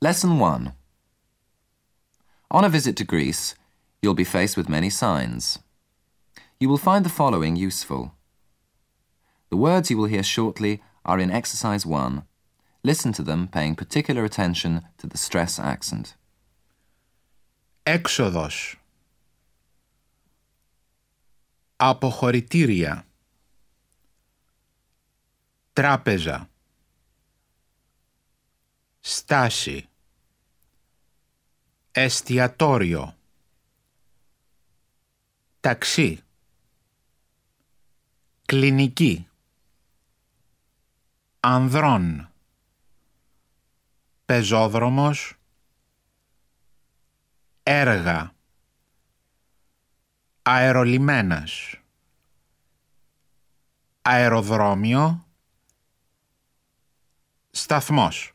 Lesson 1 On a visit to Greece, you'll be faced with many signs. You will find the following useful. The words you will hear shortly are in Exercise 1. Listen to them, paying particular attention to the stress accent. Έξοδος. Αποχωρητήρια. Τράπεζα. Στάση. Εστιατόριο. Ταξί. Κλινική. Ανδρών. Πεζόδρομος. Έργα. Αερολιμένας. Αεροδρόμιο. Σταθμός.